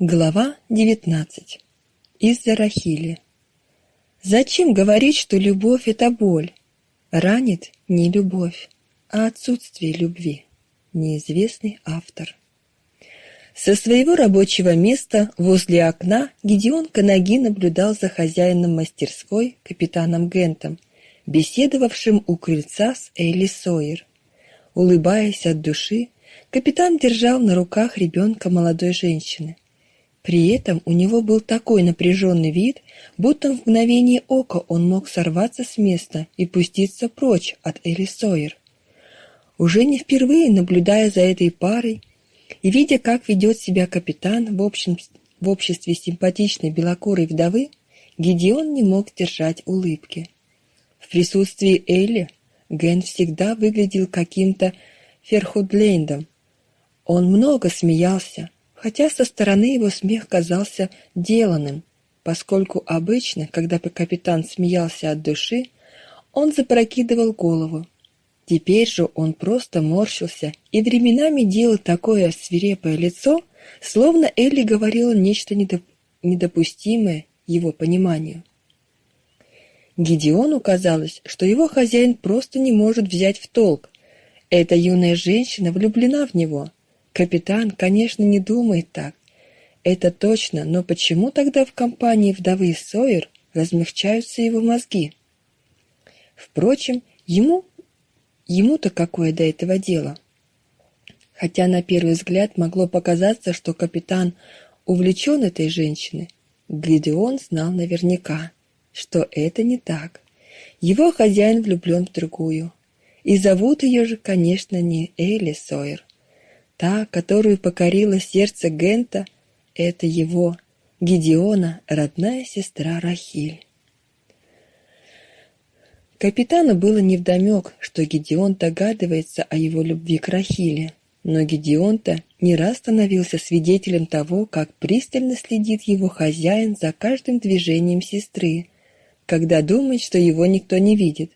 Глава 19. Из-за Рахили. Зачем говорить, что любовь — это боль? Ранит не любовь, а отсутствие любви. Неизвестный автор. Со своего рабочего места возле окна Гедеон Канаги наблюдал за хозяином мастерской, капитаном Гентом, беседовавшим у крыльца с Элли Сойер. Улыбаясь от души, капитан держал на руках ребенка молодой женщины — при этом у него был такой напряженный вид, будто в мгновение ока он мог сорваться с места и пуститься прочь от Элли. Уже не впервые наблюдая за этой парой и видя, как ведет себя капитан в, общем, в обществе симпатичной белокурой вдовы, Гедеон не мог держать улыбки. В присутствии Элли Ген всегда выглядел каким-то ферхудлендом. Он много смеялся, хотя со стороны его смех казался деланным, поскольку обычно, когда капитан смеялся от души, он запрокидывал голову. Теперь же он просто морщился и временами делал такое свирепое лицо, словно Элли говорила нечто недоп... недопустимое его пониманию. Гедеону казалось, что его хозяин просто не может взять в толк. Эта юная женщина влюблена в него, Капитан, конечно, не думает так. Это точно, но почему тогда в компании вдовы Сойер размягчаются его мозги? Впрочем, ему ему-то какое до этого дело? Хотя на первый взгляд могло показаться, что капитан увлечен этой женщиной, Гидеон знал наверняка, что это не так. Его хозяин влюблен в другую. И зовут ее же, конечно, не Элли Сойер. Та, которую покорило сердце Гента, это его, Гедеона, родная сестра Рахиль. Капитану было невдомек, что Гедеон догадывается о его любви к Рахиле, но Гедеон-то не раз становился свидетелем того, как пристально следит его хозяин за каждым движением сестры, когда думает, что его никто не видит.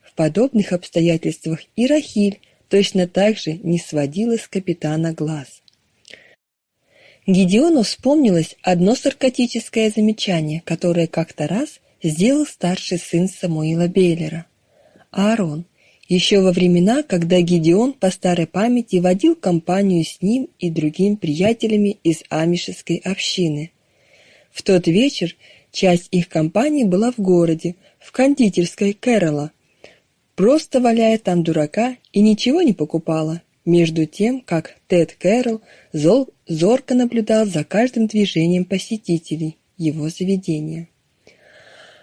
В подобных обстоятельствах и Рахиль точно так же не сводила с капитана глаз. Гедеону вспомнилось одно саркастическое замечание, которое как-то раз сделал старший сын Самуила Бейлера. Аарон, еще во времена, когда Гедеон по старой памяти водил компанию с ним и другими приятелями из амишеской общины. В тот вечер часть их компании была в городе, в кондитерской Кэрола, просто валяя там дурака и ничего не покупала, между тем, как Тед Кэрролл зол, зорко наблюдал за каждым движением посетителей его заведения.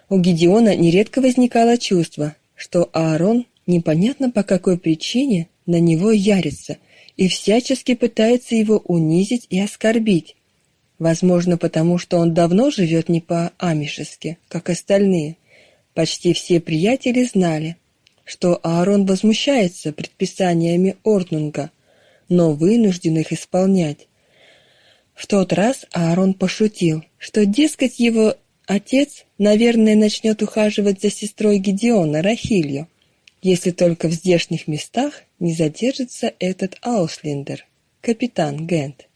У Гедеона нередко возникало чувство, что Аарон непонятно по какой причине на него ярится и всячески пытается его унизить и оскорбить. Возможно, потому что он давно живет не по-амишески, как остальные. Почти все приятели знали, что Аарон возмущается предписаниями Орнунга, но вынужден их исполнять. В тот раз Аарон пошутил, что, дескать, его отец, наверное, начнет ухаживать за сестрой Гедеона, Рахилью, если только в здешних местах не задержится этот Ауслиндер, капитан Гент.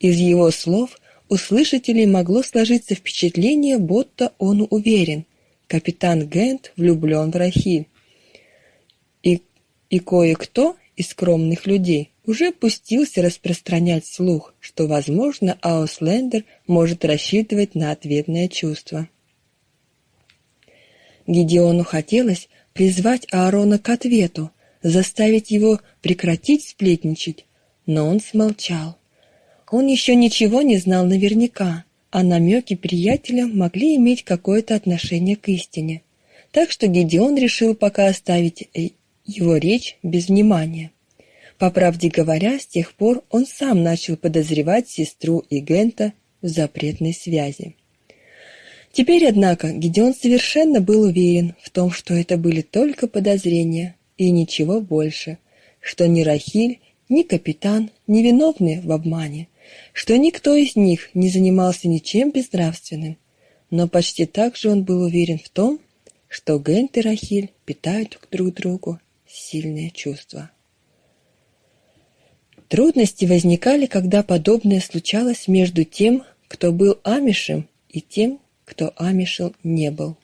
Из его слов у слышателей могло сложиться впечатление, будто он уверен, капитан Гент влюблен в Рахиль, и, кое-кто из скромных людей уже пустился распространять слух, что, возможно, Ауслендер может рассчитывать на ответное чувство. Гедеону хотелось призвать Аарона к ответу, заставить его прекратить сплетничать, но он смолчал. Он еще ничего не знал наверняка, а намеки приятеля могли иметь какое-то отношение к истине. Так что Гедеон решил пока оставить э, его речь без внимания. По правде говоря, с тех пор он сам начал подозревать сестру и Гента в запретной связи. Теперь, однако, Гедеон совершенно был уверен в том, что это были только подозрения и ничего больше, что ни Рахиль, ни капитан не виновны в обмане, что никто из них не занимался ничем безнравственным, но почти так же он был уверен в том, что Гент и Рахиль питают друг другу сильные чувства. Трудности возникали, когда подобное случалось между тем, кто был амишем, и тем, кто амишем не был.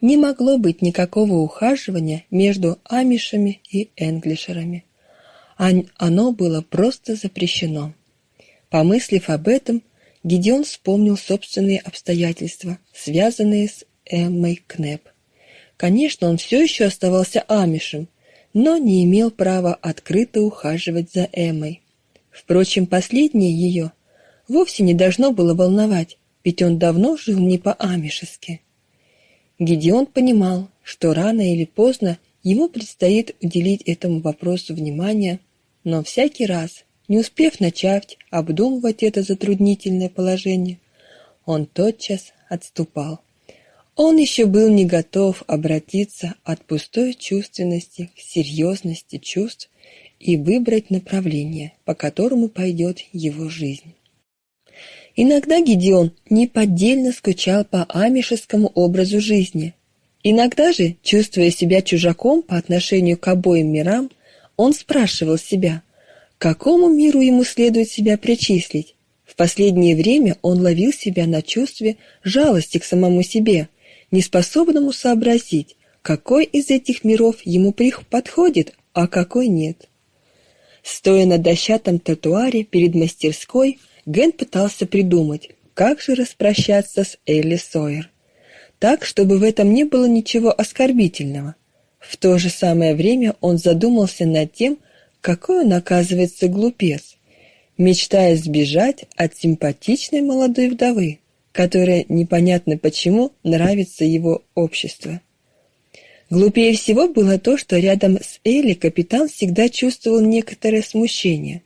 Не могло быть никакого ухаживания между амишами и энглишерами. Оно было просто запрещено. Помыслив об этом, Гедеон вспомнил собственные обстоятельства, связанные с Эммой Кнеп. Конечно, он все еще оставался амишем, но не имел права открыто ухаживать за Эммой. Впрочем, последнее ее вовсе не должно было волновать, ведь он давно жил не по-амишески. Гедеон понимал, что рано или поздно ему предстоит уделить этому вопросу внимание, но всякий раз, не успев начать обдумывать это затруднительное положение, он тотчас отступал. Он еще был не готов обратиться от пустой чувственности к серьезности чувств и выбрать направление, по которому пойдет его жизнь. Иногда Гедеон неподдельно скучал по амишескому образу жизни. Иногда же, чувствуя себя чужаком по отношению к обоим мирам, он спрашивал себя, к какому миру ему следует себя причислить. В последнее время он ловил себя на чувстве жалости к самому себе, неспособному сообразить, какой из этих миров ему подходит, а какой нет. Стоя на дощатом тротуаре перед мастерской, Ген пытался придумать, как же распрощаться с Элли Сойер. Так, чтобы в этом не было ничего оскорбительного. В то же самое время он задумался над тем, какой он оказывается глупец, мечтая сбежать от симпатичной молодой вдовы, которая непонятно почему нравится его общество. Глупее всего было то, что рядом с Элли капитан всегда чувствовал некоторое смущение,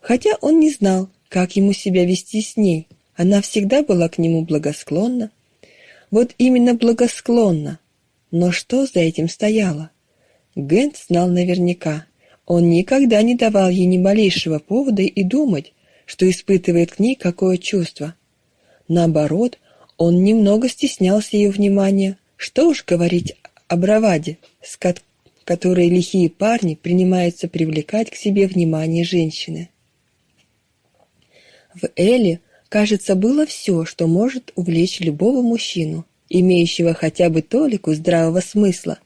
хотя он не знал, как ему себя вести с ней? Она всегда была к нему благосклонна. Вот именно благосклонна. Но что за этим стояло? Гент знал наверняка. Он никогда не давал ей ни малейшего повода и думать, что испытывает к ней какое чувство. Наоборот, он немного стеснялся ее внимания. Что уж говорить о браваде, с которой лихие парни принимаются привлекать к себе внимание женщины. В Элли, кажется, было все, что может увлечь любого мужчину, имеющего хотя бы толику здравого смысла.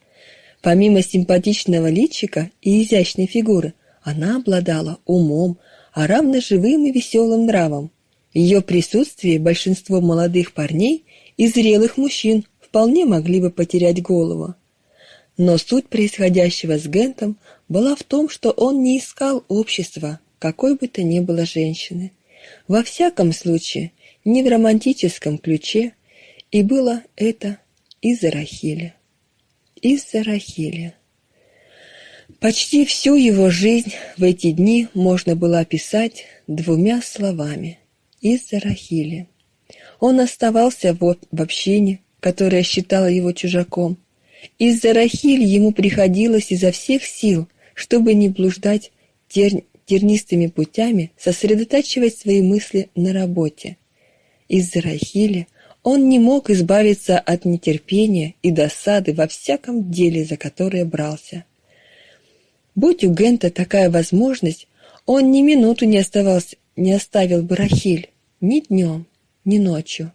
Помимо симпатичного личика и изящной фигуры, она обладала умом, а равно живым и веселым нравом. Ее присутствие большинство молодых парней и зрелых мужчин вполне могли бы потерять голову. Но суть происходящего с Гентом была в том, что он не искал общества, какой бы то ни было женщины. Во всяком случае, не в романтическом ключе, и было это из-за Рахиля. Из-за Рахиля. Почти всю его жизнь в эти дни можно было описать двумя словами «из-за Рахиля». Он оставался вот в общине, которая считала его чужаком. Из-за Рахиль ему приходилось изо всех сил, чтобы не блуждать терн тернистыми путями сосредотачивать свои мысли на работе. Из-за Рахили он не мог избавиться от нетерпения и досады во всяком деле, за которое брался. Будь у Гента такая возможность, он ни минуту не, оставался, не оставил бы Рахиль, ни днем, ни ночью.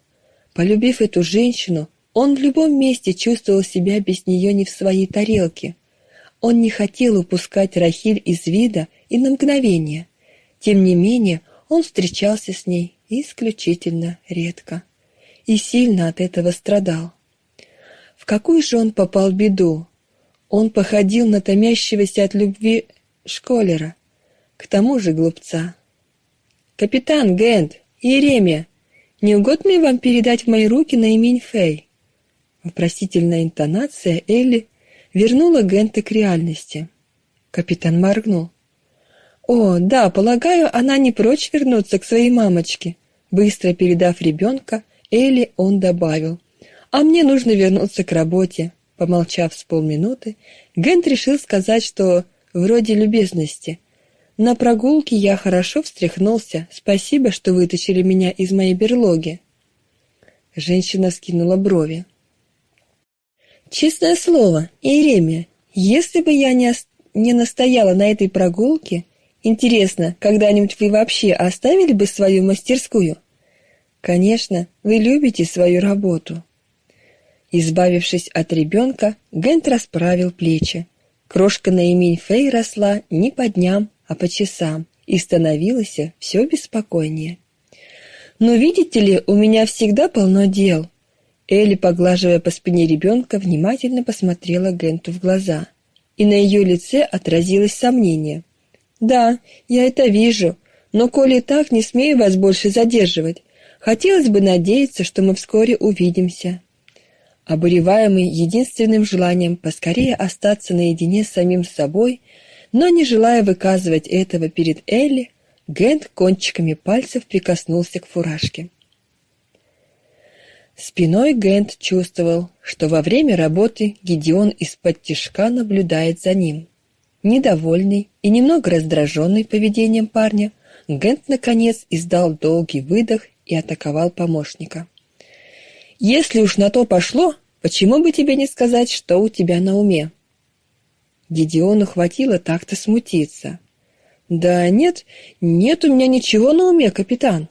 Полюбив эту женщину, он в любом месте чувствовал себя без нее не в своей тарелке. Он не хотел упускать Рахиль из вида и на мгновение. Тем не менее, он встречался с ней исключительно редко и сильно от этого страдал. В какую же он попал беду? Он походил на томящегося от любви школера, к тому же глупца. «Капитан Гент, Иеремия, не угодно ли вам передать в мои руки наимень Фэй?» Вопросительная интонация Элли вернула Гента к реальности. Капитан моргнул. «О, да, полагаю, она не прочь вернуться к своей мамочке». Быстро передав ребенка, Элли он добавил. «А мне нужно вернуться к работе». Помолчав с полминуты, Гент решил сказать, что вроде любезности. «На прогулке я хорошо встряхнулся. Спасибо, что вытащили меня из моей берлоги». Женщина скинула брови. «Честное слово, Иеремия, если бы я не, не настояла на этой прогулке, Интересно, когда-нибудь вы вообще оставили бы свою мастерскую? Конечно, вы любите свою работу. Избавившись от ребенка, Гент расправил плечи. Крошка на имень Фэй росла не по дням, а по часам, и становилось все беспокойнее. «Но видите ли, у меня всегда полно дел». Элли, поглаживая по спине ребенка, внимательно посмотрела Генту в глаза, и на ее лице отразилось сомнение. «Да, я это вижу, но коли так, не смею вас больше задерживать. Хотелось бы надеяться, что мы вскоре увидимся». Обуреваемый единственным желанием поскорее остаться наедине с самим собой, но не желая выказывать этого перед Элли, Гент кончиками пальцев прикоснулся к фуражке. Спиной Гент чувствовал, что во время работы Гедеон из-под тишка наблюдает за ним. Недовольный и немного раздраженный поведением парня, Гент наконец издал долгий выдох и атаковал помощника. Если уж на то пошло, почему бы тебе не сказать, что у тебя на уме? Гедеону хватило так-то смутиться. Да нет, нет у меня ничего на уме, капитан.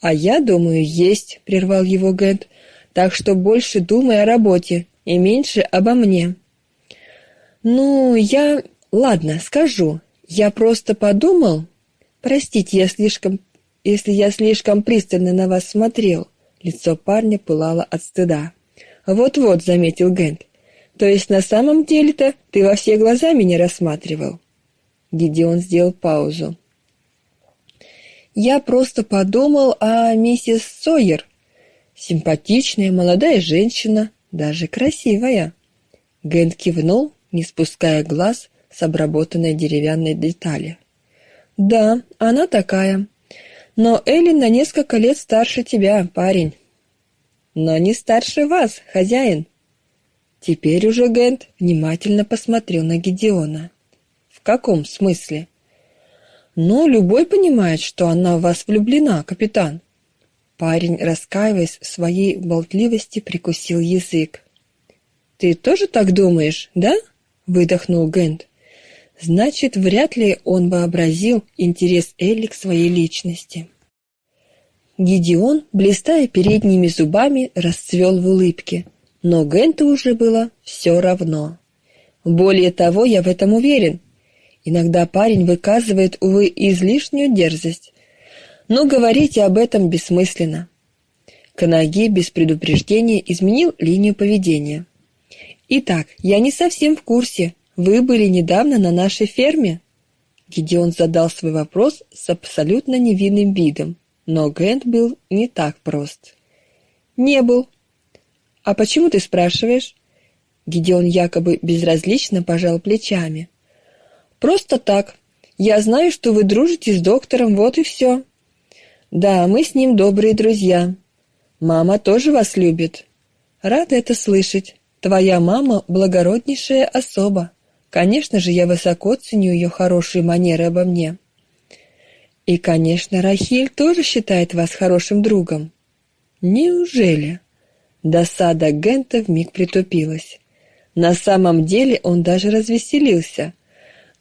А я думаю, есть, прервал его Гент. Так что больше думай о работе и меньше обо мне. Ну, я, ладно, скажу. Я просто подумал, простите, я слишком, если я слишком пристально на вас смотрел. Лицо парня пылало от стыда. «Вот-вот», — заметил Гент. «То есть на самом деле-то ты во все глаза меня рассматривал?» Гидеон сделал паузу. «Я просто подумал о миссис Сойер. Симпатичная молодая женщина, даже красивая». Гент кивнул, не спуская глаз с обработанной деревянной детали. «Да, она такая. Но Эллен на несколько лет старше тебя, парень. Но не старше вас, хозяин. Теперь уже Гент внимательно посмотрел на Гедеона. В каком смысле? Ну, любой понимает, что она в вас влюблена, капитан. Парень, раскаиваясь в своей болтливости, прикусил язык. Ты тоже так думаешь, да? выдохнул Гент. Значит, вряд ли он вообразил интерес Элли к своей личности. Гедеон, блистая передними зубами, расцвел в улыбке, но Генту уже было все равно. Более того, я в этом уверен. Иногда парень выказывает, увы, излишнюю дерзость, но говорить об этом бессмысленно. Канаги без предупреждения изменил линию поведения. Итак, я не совсем в курсе, вы были недавно на нашей ферме?» Гедеон задал свой вопрос с абсолютно невинным видом, но Гент был не так прост. «Не был». «А почему ты спрашиваешь?» Гедеон якобы безразлично пожал плечами. «Просто так. Я знаю, что вы дружите с доктором, вот и все». «Да, мы с ним добрые друзья. Мама тоже вас любит». «Рад это слышать. Твоя мама благороднейшая особа». Конечно же, я высоко ценю ее хорошие манеры обо мне. И, конечно, Рахиль тоже считает вас хорошим другом. Неужели? Досада Гента вмиг притупилась. На самом деле он даже развеселился.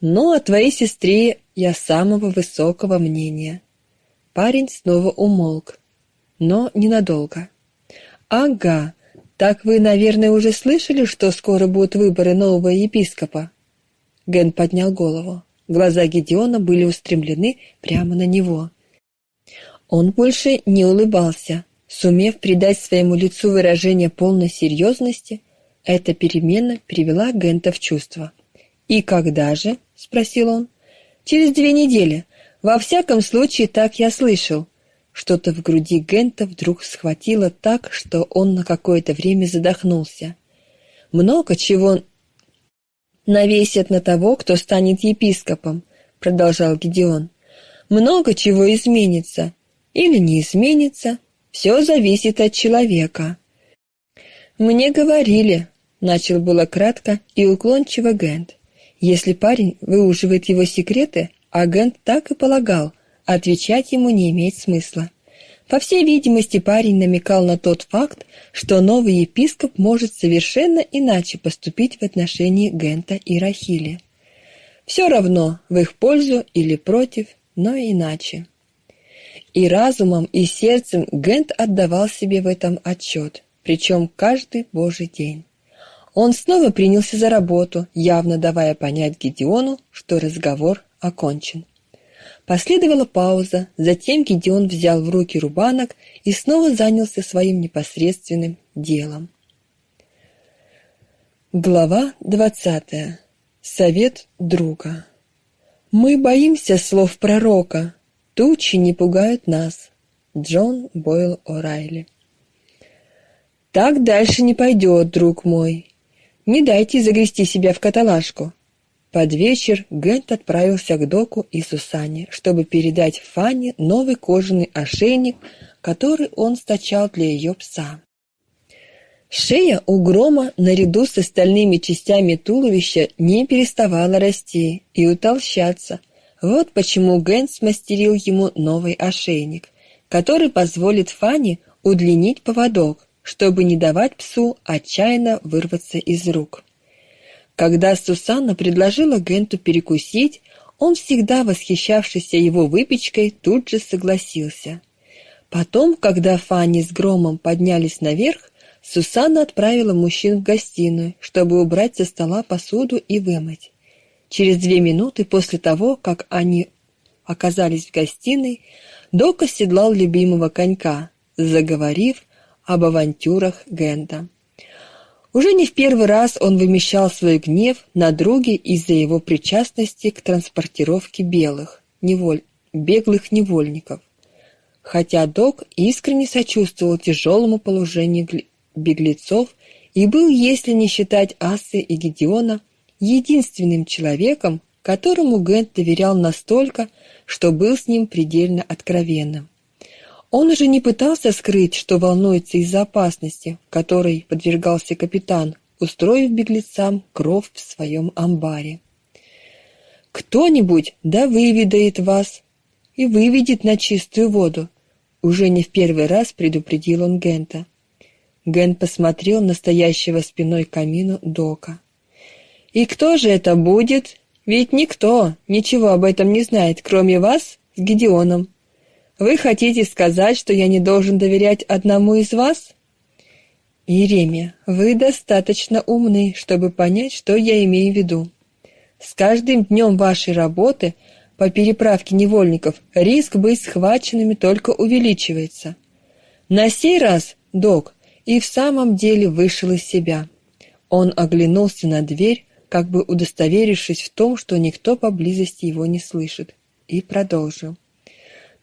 Но о твоей сестре я самого высокого мнения. Парень снова умолк, но ненадолго. Ага, так вы, наверное, уже слышали, что скоро будут выборы нового епископа. Ген поднял голову. Глаза Гедеона были устремлены прямо на него. Он больше не улыбался. Сумев придать своему лицу выражение полной серьезности, эта перемена привела Гента в чувство. «И когда же?» — спросил он. «Через две недели. Во всяком случае, так я слышал». Что-то в груди Гента вдруг схватило так, что он на какое-то время задохнулся. Много чего навесят на того, кто станет епископом, продолжал Гедеон. Много чего изменится или не изменится, все зависит от человека. Мне говорили, начал было кратко и уклончиво Гент. Если парень выуживает его секреты, агент так и полагал, отвечать ему не имеет смысла. По всей видимости, парень намекал на тот факт, что новый епископ может совершенно иначе поступить в отношении Гента и Рахили. Все равно, в их пользу или против, но иначе. И разумом, и сердцем Гент отдавал себе в этом отчет, причем каждый божий день. Он снова принялся за работу, явно давая понять Гедеону, что разговор окончен. Последовала пауза, затем Гедеон взял в руки рубанок и снова занялся своим непосредственным делом. Глава двадцатая. Совет друга. Мы боимся слов пророка, Тучи не пугают нас. Джон Бойл О'Райли. Так дальше не пойдет, друг мой. Не дайте загрести себя в каталажку. Под вечер Гент отправился к Доку и Сусане, чтобы передать Фанне новый кожаный ошейник, который он стачал для ее пса. Шея у грома наряду с остальными частями туловища не переставала расти и утолщаться, вот почему Гэн смастерил ему новый ошейник, который позволит Фане удлинить поводок, чтобы не давать псу отчаянно вырваться из рук. Когда Сусанна предложила Генту перекусить, он, всегда восхищавшийся его выпечкой, тут же согласился. Потом, когда Фанни с Громом поднялись наверх, Сусанна отправила мужчин в гостиную, чтобы убрать со стола посуду и вымыть. Через две минуты после того, как они оказались в гостиной, Док оседлал любимого конька, заговорив об авантюрах Гента. Уже не в первый раз он вымещал свой гнев на друге из-за его причастности к транспортировке белых, неволь... беглых невольников. Хотя Док искренне сочувствовал тяжелому положению беглецов и был, если не считать Асы и Гедеона, единственным человеком, которому Гент доверял настолько, что был с ним предельно откровенным. Он уже не пытался скрыть, что волнуется из-за опасности, которой подвергался капитан, устроив беглецам кров в своем амбаре. «Кто-нибудь да выведает вас и выведет на чистую воду», уже не в первый раз предупредил он Гента. Гент посмотрел на стоящего спиной к камину Дока. И кто же это будет? Ведь никто ничего об этом не знает, кроме вас с Гедеоном. Вы хотите сказать, что я не должен доверять одному из вас? Иеремия, вы достаточно умны, чтобы понять, что я имею в виду. С каждым днем вашей работы по переправке невольников риск быть схваченными только увеличивается. На сей раз док и в самом деле вышел из себя. Он оглянулся на дверь, как бы удостоверившись в том, что никто поблизости его не слышит, и продолжил.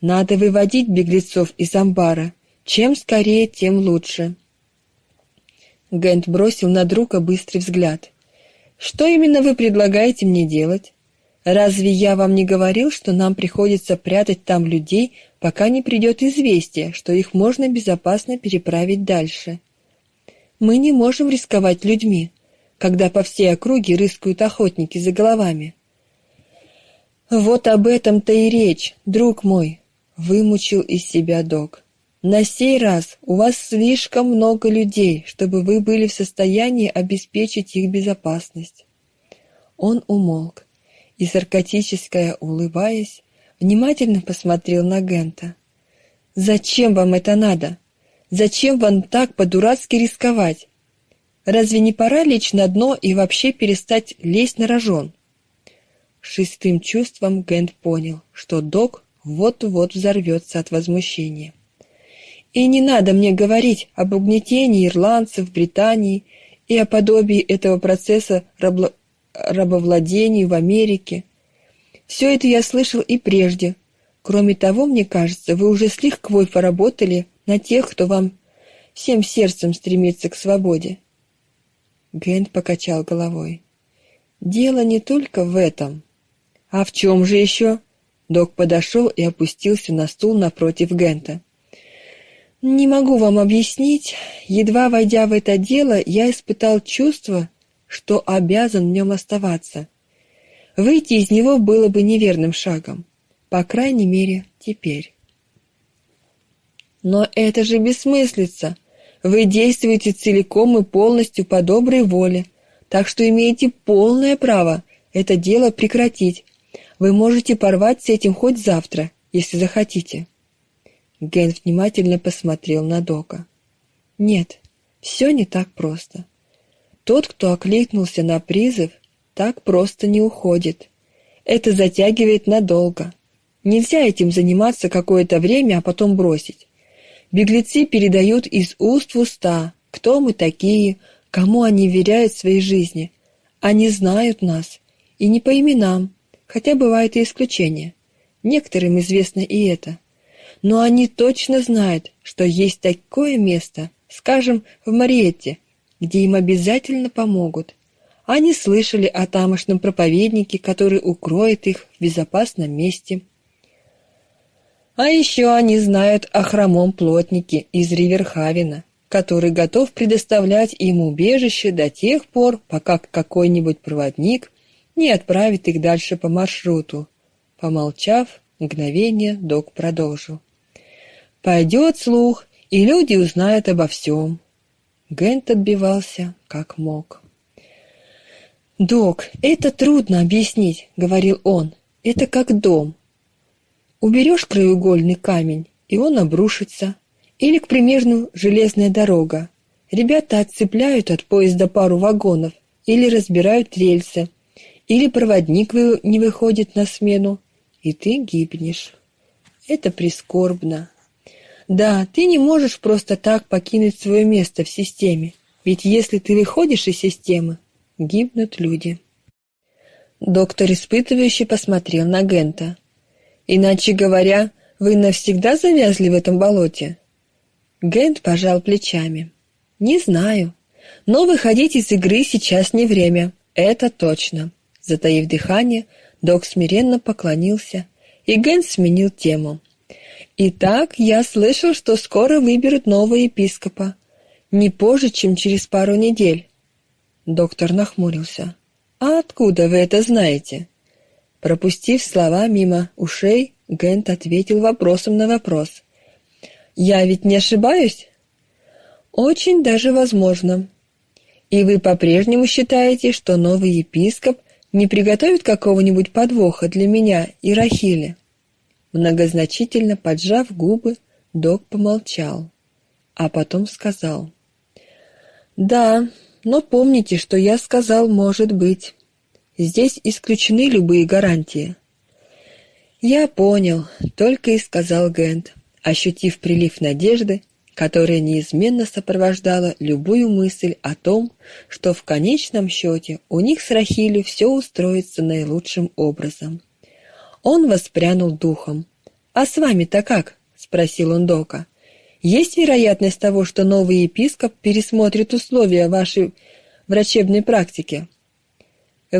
«Надо выводить беглецов из амбара. Чем скорее, тем лучше». Гент бросил на друга быстрый взгляд. «Что именно вы предлагаете мне делать? Разве я вам не говорил, что нам приходится прятать там людей, пока не придет известие, что их можно безопасно переправить дальше? Мы не можем рисковать людьми когда по всей округе рыскают охотники за головами. Вот об этом-то и речь, друг мой, вымучил из себя Док. На сей раз у вас слишком много людей, чтобы вы были в состоянии обеспечить их безопасность. Он умолк и саркастическая улыбаясь, внимательно посмотрел на Гента. Зачем вам это надо? Зачем вам так по-дурацки рисковать? Разве не пора лечь на дно и вообще перестать лезть на рожон? Шестым чувством Гент понял, что Док вот-вот взорвется от возмущения. И не надо мне говорить об угнетении ирландцев в Британии и о подобии этого процесса рабло... рабовладения в Америке. Все это я слышал и прежде. Кроме того, мне кажется, вы уже с лихвой поработали на тех, кто вам всем сердцем стремится к свободе. Гент покачал головой. «Дело не только в этом. А в чем же еще?» Док подошел и опустился на стул напротив Гента. «Не могу вам объяснить. Едва войдя в это дело, я испытал чувство, что обязан в нем оставаться. Выйти из него было бы неверным шагом. По крайней мере, теперь». «Но это же бессмыслица!» Вы действуете целиком и полностью по доброй воле, так что имеете полное право это дело прекратить. Вы можете порвать с этим хоть завтра, если захотите». Ген внимательно посмотрел на Дока. «Нет, все не так просто. Тот, кто окликнулся на призыв, так просто не уходит. Это затягивает надолго. Нельзя этим заниматься какое-то время, а потом бросить. Беглецы передают из уст в уста, кто мы такие, кому они веряют своей жизни. Они знают нас, и не по именам, хотя бывают и исключения. Некоторым известно и это. Но они точно знают, что есть такое место, скажем, в Мариетте, где им обязательно помогут. Они слышали о тамошном проповеднике, который укроет их в безопасном месте. А еще они знают о хромом плотнике из Риверхавена, который готов предоставлять им убежище до тех пор, пока какой-нибудь проводник не отправит их дальше по маршруту. Помолчав, мгновение док продолжил. Пойдет слух, и люди узнают обо всем. Гент отбивался, как мог. «Док, это трудно объяснить», — говорил он. «Это как дом. Уберешь краеугольный камень, и он обрушится. Или, к примеру, железная дорога. Ребята отцепляют от поезда пару вагонов, или разбирают рельсы, или проводник не выходит на смену, и ты гибнешь. Это прискорбно. Да, ты не можешь просто так покинуть свое место в системе, ведь если ты выходишь из системы, гибнут люди. Доктор испытывающе посмотрел на Гента. Иначе говоря, вы навсегда завязли в этом болоте? Гент пожал плечами. Не знаю, но выходить из игры сейчас не время, это точно. Затаив дыхание, док смиренно поклонился, и Гент сменил тему. Итак, я слышал, что скоро выберут нового епископа. Не позже, чем через пару недель. Доктор нахмурился. А откуда вы это знаете? Пропустив слова мимо ушей, Гент ответил вопросом на вопрос. Я ведь не ошибаюсь? Очень даже возможно. И вы по-прежнему считаете, что новый епископ не приготовит какого-нибудь подвоха для меня и Рахили? Многозначительно поджав губы, док помолчал, а потом сказал. «Да, но помните, что я сказал «может быть». Здесь исключены любые гарантии». «Я понял», — только и сказал Гент, ощутив прилив надежды, которая неизменно сопровождала любую мысль о том, что в конечном счете у них с Рахилью все устроится наилучшим образом. Он воспрянул духом. «А с вами-то как?» — спросил он Дока. «Есть вероятность того, что новый епископ пересмотрит условия вашей врачебной практики?»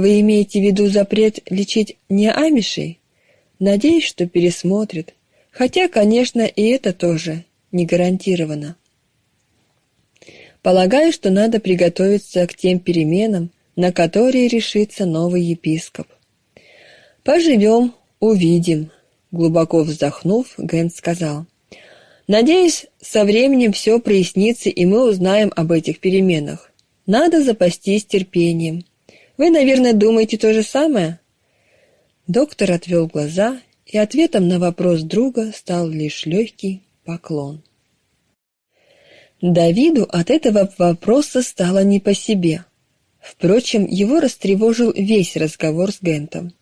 «Вы имеете в виду запрет лечить не амишей?» «Надеюсь, что пересмотрит. Хотя, конечно, и это тоже не гарантировано». Полагаю, что надо приготовиться к тем переменам, на которые решится новый епископ. Поживем, Увидим, глубоко вздохнув, Гэнт сказал. Надеюсь, со временем все прояснится, и мы узнаем об этих переменах. Надо запастись терпением. Вы, наверное, думаете то же самое? Доктор отвел глаза, и ответом на вопрос друга стал лишь легкий поклон. Давиду от этого вопроса стало не по себе. Впрочем, его растревожил весь разговор с Гентом.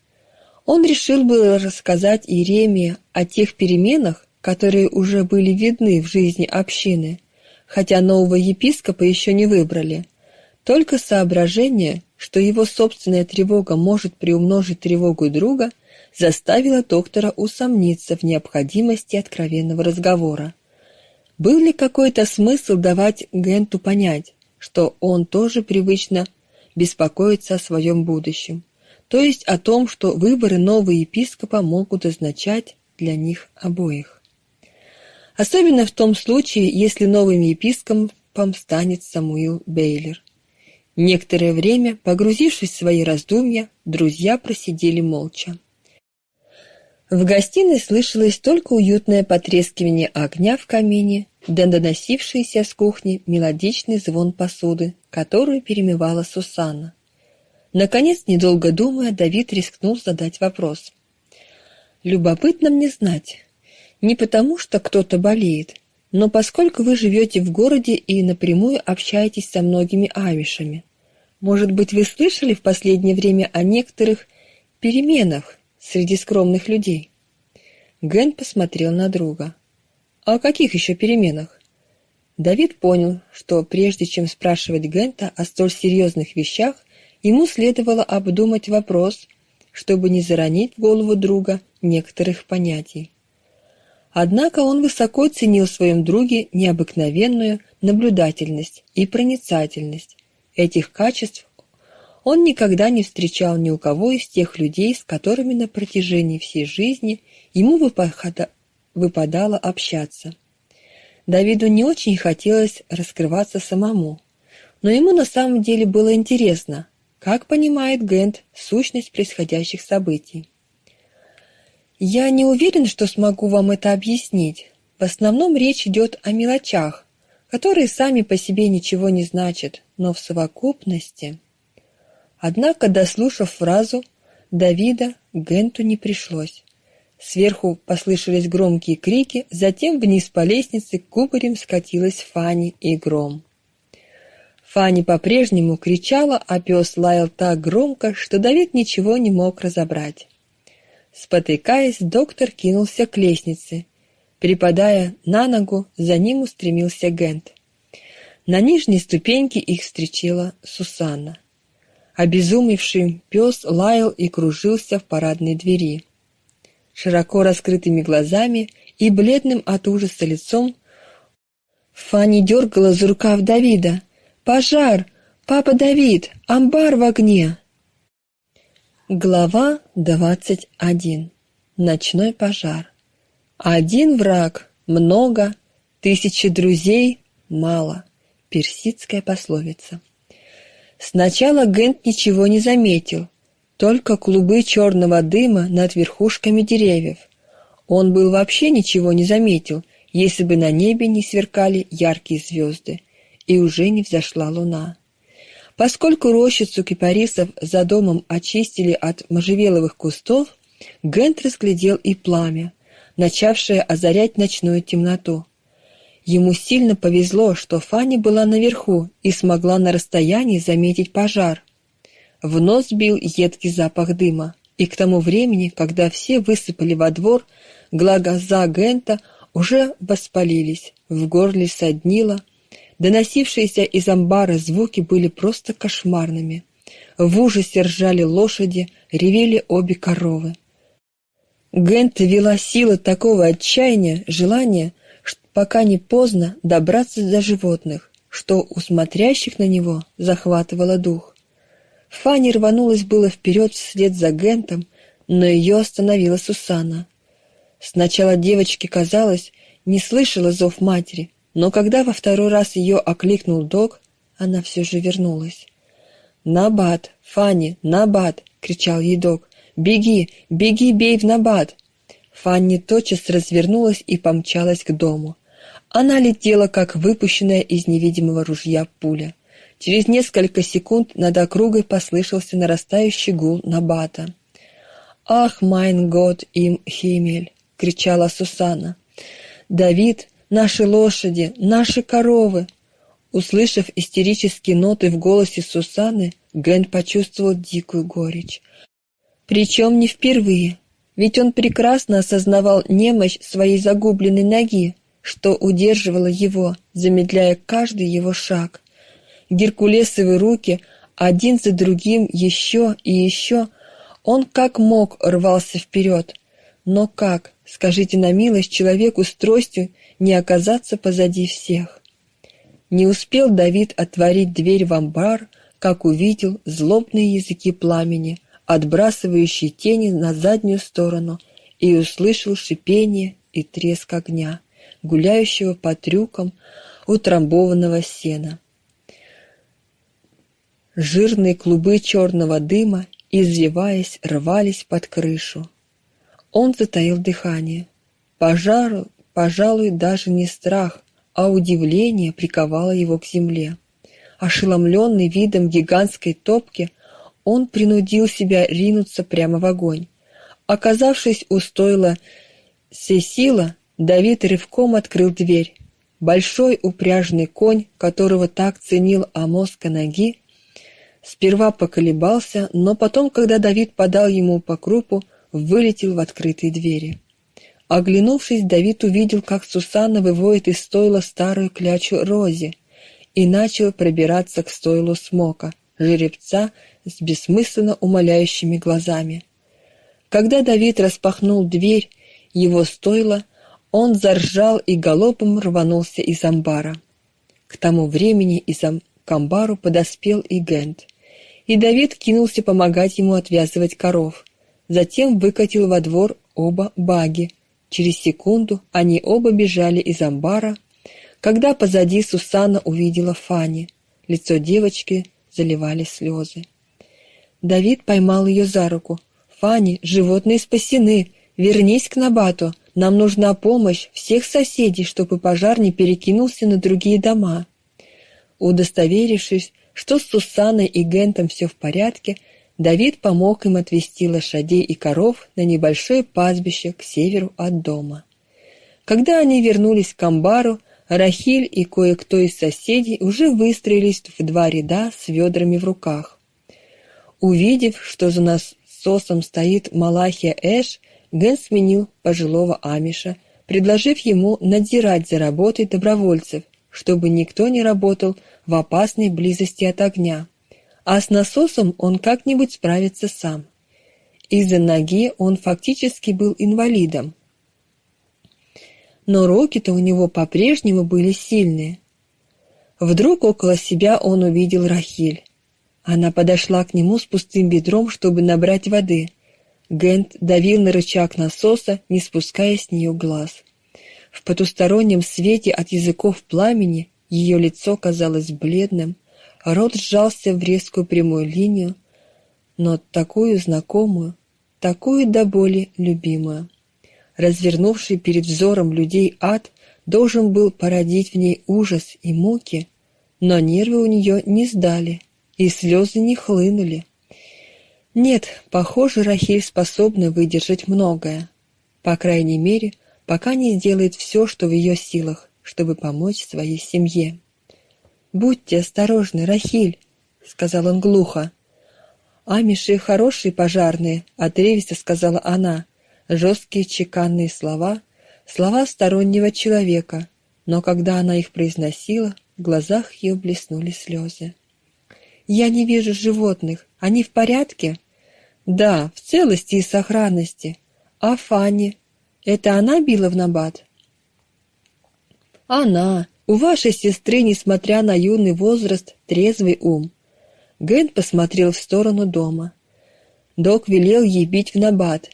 Он решил было рассказать Иеремии о тех переменах, которые уже были видны в жизни общины, хотя нового епископа еще не выбрали. Только соображение, что его собственная тревога может приумножить тревогу друга, заставило доктора усомниться в необходимости откровенного разговора. Был ли какой-то смысл давать Генту понять, что он тоже привычно беспокоится о своем будущем? то есть о том, что выборы нового епископа могут означать для них обоих. Особенно в том случае, если новым епископом станет Самуил Бейлер. Некоторое время, погрузившись в свои раздумья, друзья просидели молча. В гостиной слышалось только уютное потрескивание огня в камине, да доносившийся с кухни мелодичный звон посуды, которую перемывала Сусанна. Наконец, недолго думая, Давид рискнул задать вопрос. «Любопытно мне знать. Не потому, что кто-то болеет, но поскольку вы живете в городе и напрямую общаетесь со многими авишами, может быть, вы слышали в последнее время о некоторых переменах среди скромных людей?» Ген посмотрел на друга. «О каких еще переменах?» Давид понял, что прежде чем спрашивать Гента о столь серьезных вещах, ему следовало обдумать вопрос, чтобы не заронить в голову друга некоторых понятий. Однако он высоко ценил в своем друге необыкновенную наблюдательность и проницательность. Этих качеств он никогда не встречал ни у кого из тех людей, с которыми на протяжении всей жизни ему выпадало общаться. Давиду не очень хотелось раскрываться самому, но ему на самом деле было интересно, как понимает Гент сущность происходящих событий. Я не уверен, что смогу вам это объяснить. В основном речь идет о мелочах, которые сами по себе ничего не значат, но в совокупности. Однако, дослушав фразу, Давида Генту не пришлось. Сверху послышались громкие крики, затем вниз по лестнице кубарем скатилась Фанни и Гром. Фанни по-прежнему кричала, а пес лаял так громко, что Давид ничего не мог разобрать. Спотыкаясь, доктор кинулся к лестнице. Припадая на ногу, за ним устремился Гент. На нижней ступеньке их встречала Сусанна. Обезумевший пес лаял и кружился в парадной двери широко раскрытыми глазами и бледным от ужаса лицом. Фанни дергала за рукав Давида. «Пожар! Папа Давид! Амбар в огне!» Глава двадцать один. Ночной пожар. Один враг – много, тысячи друзей – мало. Персидская пословица. Сначала Гент ничего не заметил, только клубы черного дыма над верхушками деревьев. Он был вообще ничего не заметил, если бы на небе не сверкали яркие звезды, и уже не взошла луна. Поскольку рощицу кипарисов за домом очистили от можжевеловых кустов, Гент разглядел и пламя, начавшее озарять ночную темноту. Ему сильно повезло, что Фанни была наверху и смогла на расстоянии заметить пожар. В нос бил едкий запах дыма, и к тому времени, когда все высыпали во двор, глаза Гента уже воспалились, в горле соднило, доносившиеся из амбара звуки были просто кошмарными. В ужасе ржали лошади, ревели обе коровы. Гента вела сила такого отчаяния, желания, пока не поздно добраться до животных, что у смотрящих на него захватывало дух. Фанни рванулась было вперед вслед за Гентом, но ее остановила Сусанна. Сначала девочке казалось, не слышала зов матери, но когда во второй раз ее окликнул док, она все же вернулась. «Набат! Фанни, Набат!» — кричал ей док. «Беги! Беги, бей в Набат!» Фанни тотчас развернулась и помчалась к дому. Она летела, как выпущенная из невидимого ружья пуля. Через несколько секунд над округой послышался нарастающий гул Набата. «Ах, майн год им Химель!» — кричала Сусана. «Давид, наши лошади, наши коровы!» Услышав истерические ноты в голосе Сусаны, Ген почувствовал дикую горечь. Причем не впервые, ведь он прекрасно осознавал немощь своей загубленной ноги, что удерживало его, замедляя каждый его шаг. Геркулесовы руки, один за другим еще и еще, он как мог рвался вперед. Но как, скажите на милость, человеку с тростью не оказаться позади всех? Не успел Давид отворить дверь в амбар, как увидел злобные языки пламени, отбрасывающие тени на заднюю сторону, и услышал шипение и треск огня, гуляющего по трюкам утрамбованного сена. Жирные клубы черного дыма, извиваясь, рвались под крышу. Он затаил дыхание. Пожару, пожалуй, даже не страх, а удивление приковало его к земле. Ошеломленный видом гигантской топки, он принудил себя ринуться прямо в огонь. Оказавшись у стойла Сесила, Давид рывком открыл дверь. Большой упряжный конь, которого так ценил Амос Канаги, сперва поколебался, но потом, когда Давид подал ему по крупу, вылетел в открытые двери. Оглянувшись, Давид увидел, как Сусанна выводит из стойла старую клячу Рози и начал пробираться к стойлу Смока, жеребца с бессмысленно умоляющими глазами. Когда Давид распахнул дверь его стойло, он заржал и галопом рванулся из амбара. К тому времени из амбару подоспел и Гент, и Давид кинулся помогать ему отвязывать коров. Затем выкатил во двор оба баги. Через секунду они оба бежали из амбара, когда позади Сусана увидела Фани. Лицо девочки заливали слезы. Давид поймал ее за руку. «Фанни, животные спасены! Вернись к Набату! Нам нужна помощь всех соседей, чтобы пожар не перекинулся на другие дома!» Удостоверившись, что с Сусаной и Гентом все в порядке, Давид помог им отвезти лошадей и коров на небольшое пастбище к северу от дома. Когда они вернулись к амбару, Рахиль и кое-кто из соседей уже выстроились в два ряда с ведрами в руках. Увидев, что за насосом стоит Малахия Эш, Ген сменил пожилого Амиша, предложив ему надзирать за работой добровольцев, чтобы никто не работал в опасной близости от огня. А с насосом он как-нибудь справится сам. Из-за ноги он фактически был инвалидом. Но руки-то у него по-прежнему были сильные. Вдруг около себя он увидел Рахиль. Она подошла к нему с пустым бедром, чтобы набрать воды. Гент давил на рычаг насоса, не спуская с нее глаз. В потустороннем свете от языков пламени ее лицо казалось бледным, рот сжался в резкую прямую линию, но такую знакомую, такую до боли любимую. Развернувший перед взором людей ад должен был породить в ней ужас и муки, но нервы у нее не сдали и слезы не хлынули. Нет, похоже, Рахиль способна выдержать многое. По крайней мере, пока не сделает все, что в ее силах, чтобы помочь своей семье. «Будьте осторожны, Рахиль», — сказал он глухо. «Амиши хорошие пожарные», — отрывисто сказала она. Жесткие чеканные слова, слова стороннего человека, но когда она их произносила, в глазах ее блеснули слезы. Я не вижу животных. Они в порядке? Да, в целости и сохранности. А Фанни? Это она била в набат? Она. У вашей сестры, несмотря на юный возраст, трезвый ум. Ген посмотрел в сторону дома. Док велел ей бить в набат.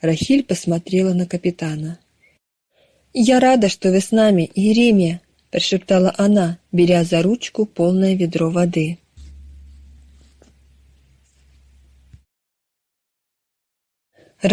Рахиль посмотрела на капитана. «Я рада, что вы с нами, Еремия», — прошептала она, беря за ручку полное ведро воды.